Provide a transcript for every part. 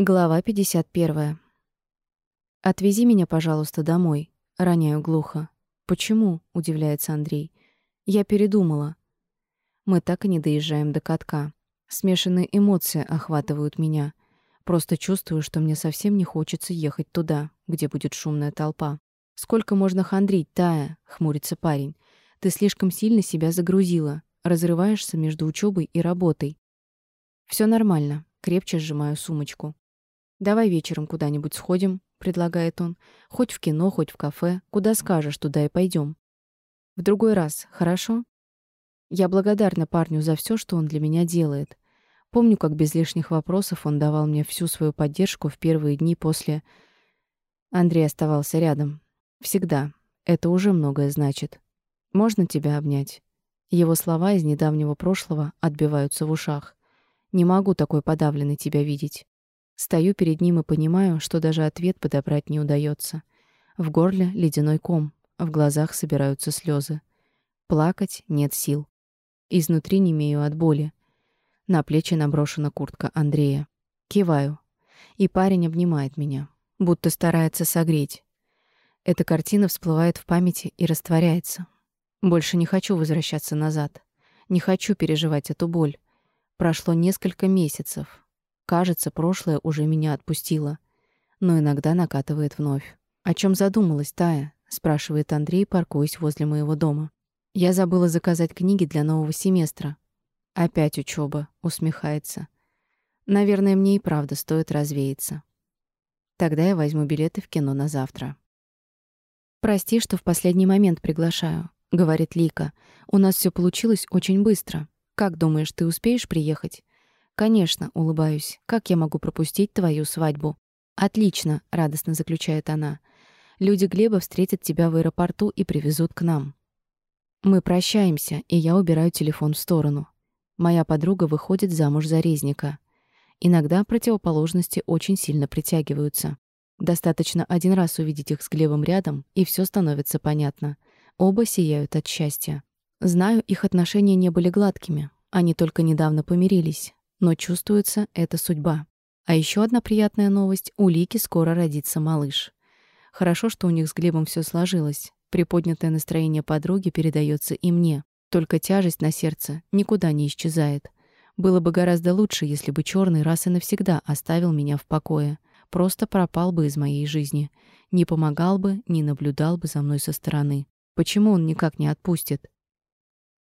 Глава 51. «Отвези меня, пожалуйста, домой», — роняю глухо. «Почему?» — удивляется Андрей. «Я передумала». Мы так и не доезжаем до катка. Смешанные эмоции охватывают меня. Просто чувствую, что мне совсем не хочется ехать туда, где будет шумная толпа. «Сколько можно хандрить, Тая?» — хмурится парень. «Ты слишком сильно себя загрузила. Разрываешься между учебой и работой». Все нормально», — крепче сжимаю сумочку. «Давай вечером куда-нибудь сходим», — предлагает он. «Хоть в кино, хоть в кафе. Куда скажешь, туда и пойдем. В другой раз, хорошо?» Я благодарна парню за все, что он для меня делает. Помню, как без лишних вопросов он давал мне всю свою поддержку в первые дни после... Андрей оставался рядом. Всегда. Это уже многое значит. «Можно тебя обнять?» Его слова из недавнего прошлого отбиваются в ушах. «Не могу такой подавленной тебя видеть». Стою перед ним и понимаю, что даже ответ подобрать не удается. В горле ледяной ком, в глазах собираются слезы. Плакать нет сил. Изнутри немею от боли. На плечи наброшена куртка Андрея. Киваю. И парень обнимает меня, будто старается согреть. Эта картина всплывает в памяти и растворяется. Больше не хочу возвращаться назад. Не хочу переживать эту боль. Прошло несколько месяцев, Кажется, прошлое уже меня отпустило. Но иногда накатывает вновь. «О чем задумалась, Тая?» — спрашивает Андрей, паркуясь возле моего дома. «Я забыла заказать книги для нового семестра». «Опять учеба, усмехается. «Наверное, мне и правда стоит развеяться. Тогда я возьму билеты в кино на завтра». «Прости, что в последний момент приглашаю», — говорит Лика. «У нас все получилось очень быстро. Как думаешь, ты успеешь приехать?» «Конечно», — улыбаюсь. «Как я могу пропустить твою свадьбу?» «Отлично», — радостно заключает она. «Люди Глеба встретят тебя в аэропорту и привезут к нам». Мы прощаемся, и я убираю телефон в сторону. Моя подруга выходит замуж за резника. Иногда противоположности очень сильно притягиваются. Достаточно один раз увидеть их с Глебом рядом, и все становится понятно. Оба сияют от счастья. Знаю, их отношения не были гладкими. Они только недавно помирились но чувствуется это судьба. А еще одна приятная новость — у Лики скоро родится малыш. Хорошо, что у них с Глебом все сложилось. Приподнятое настроение подруги передается и мне. Только тяжесть на сердце никуда не исчезает. Было бы гораздо лучше, если бы черный раз и навсегда оставил меня в покое. Просто пропал бы из моей жизни. Не помогал бы, не наблюдал бы за мной со стороны. Почему он никак не отпустит?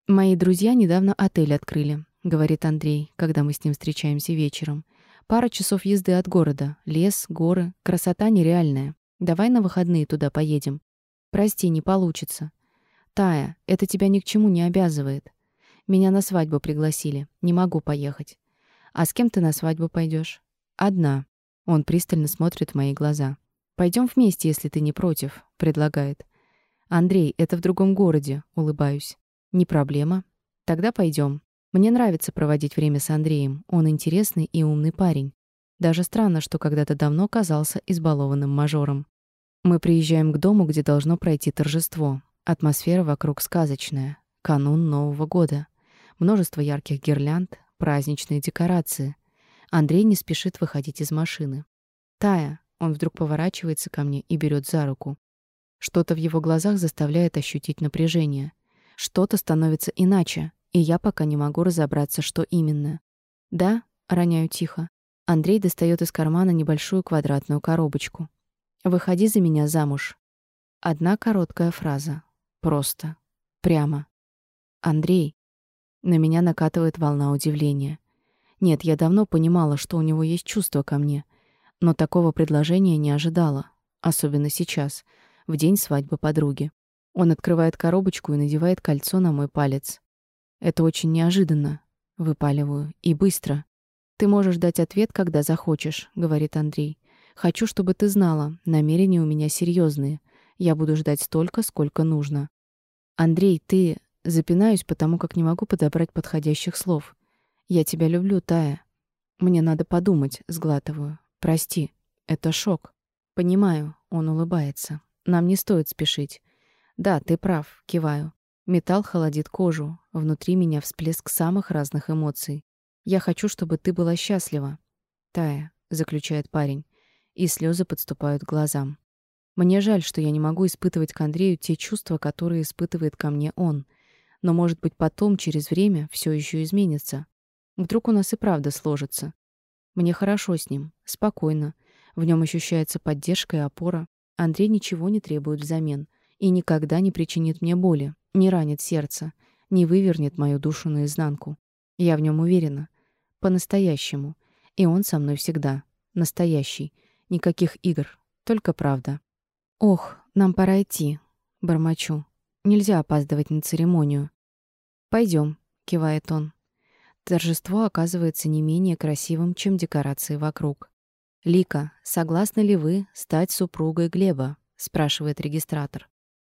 Мои друзья недавно отель открыли говорит Андрей, когда мы с ним встречаемся вечером. Пара часов езды от города. Лес, горы, красота нереальная. Давай на выходные туда поедем. Прости, не получится. Тая, это тебя ни к чему не обязывает. Меня на свадьбу пригласили. Не могу поехать. А с кем ты на свадьбу пойдешь? Одна. Он пристально смотрит в мои глаза. Пойдем вместе, если ты не против, предлагает. Андрей, это в другом городе, улыбаюсь. Не проблема. Тогда пойдем. Мне нравится проводить время с Андреем. Он интересный и умный парень. Даже странно, что когда-то давно казался избалованным мажором. Мы приезжаем к дому, где должно пройти торжество. Атмосфера вокруг сказочная. Канун Нового года. Множество ярких гирлянд, праздничные декорации. Андрей не спешит выходить из машины. «Тая», он вдруг поворачивается ко мне и берет за руку. Что-то в его глазах заставляет ощутить напряжение. Что-то становится иначе, и я пока не могу разобраться, что именно. «Да?» — роняю тихо. Андрей достает из кармана небольшую квадратную коробочку. «Выходи за меня замуж». Одна короткая фраза. Просто. Прямо. «Андрей». На меня накатывает волна удивления. Нет, я давно понимала, что у него есть чувство ко мне, но такого предложения не ожидала, особенно сейчас, в день свадьбы подруги. Он открывает коробочку и надевает кольцо на мой палец. Это очень неожиданно, выпаливаю, и быстро. Ты можешь дать ответ, когда захочешь, говорит Андрей. Хочу, чтобы ты знала, намерения у меня серьезные. Я буду ждать столько, сколько нужно. Андрей, ты запинаюсь, потому как не могу подобрать подходящих слов. Я тебя люблю, Тая. Мне надо подумать, сглатываю. Прости, это шок. Понимаю, он улыбается. Нам не стоит спешить. Да, ты прав, киваю. Металл холодит кожу, внутри меня всплеск самых разных эмоций. Я хочу, чтобы ты была счастлива. Тая, заключает парень, и слезы подступают к глазам. Мне жаль, что я не могу испытывать к Андрею те чувства, которые испытывает ко мне он. Но, может быть, потом, через время, все еще изменится. Вдруг у нас и правда сложится. Мне хорошо с ним, спокойно. В нем ощущается поддержка и опора. Андрей ничего не требует взамен и никогда не причинит мне боли, не ранит сердце, не вывернет мою душу наизнанку. Я в нем уверена. По-настоящему. И он со мной всегда. Настоящий. Никаких игр. Только правда. «Ох, нам пора идти», — бормочу. «Нельзя опаздывать на церемонию». Пойдем, кивает он. Торжество оказывается не менее красивым, чем декорации вокруг. «Лика, согласны ли вы стать супругой Глеба?» — спрашивает регистратор.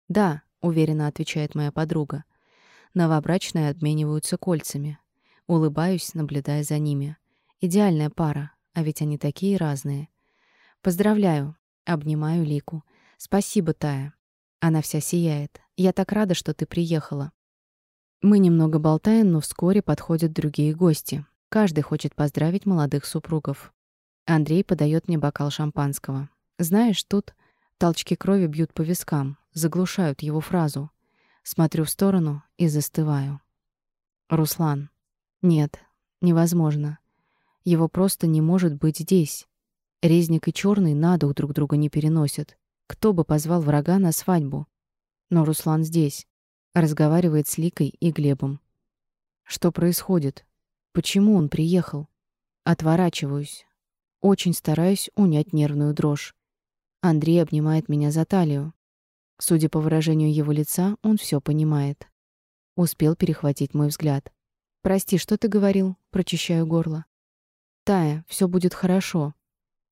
«Да», — уверенно отвечает моя подруга. Новобрачные обмениваются кольцами. Улыбаюсь, наблюдая за ними. Идеальная пара, а ведь они такие разные. «Поздравляю», — обнимаю Лику. «Спасибо, Тая». Она вся сияет. «Я так рада, что ты приехала». Мы немного болтаем, но вскоре подходят другие гости. Каждый хочет поздравить молодых супругов. Андрей подает мне бокал шампанского. Знаешь, тут толчки крови бьют по вискам, заглушают его фразу. Смотрю в сторону и застываю. Руслан. Нет, невозможно. Его просто не может быть здесь. Резник и Черный на дух друг друга не переносят. Кто бы позвал врага на свадьбу? Но Руслан здесь. Разговаривает с Ликой и Глебом. Что происходит? Почему он приехал? Отворачиваюсь. Очень стараюсь унять нервную дрожь. Андрей обнимает меня за талию. Судя по выражению его лица, он все понимает. Успел перехватить мой взгляд. «Прости, что ты говорил?» — прочищаю горло. «Тая, все будет хорошо.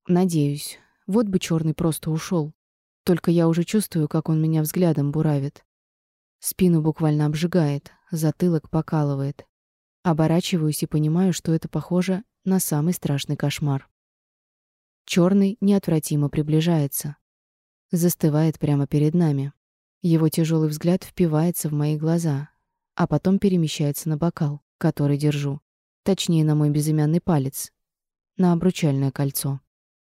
Надеюсь. Вот бы черный просто ушел. Только я уже чувствую, как он меня взглядом буравит. Спину буквально обжигает, затылок покалывает. Оборачиваюсь и понимаю, что это похоже на самый страшный кошмар. Черный неотвратимо приближается. Застывает прямо перед нами. Его тяжелый взгляд впивается в мои глаза, а потом перемещается на бокал, который держу. Точнее, на мой безымянный палец. На обручальное кольцо.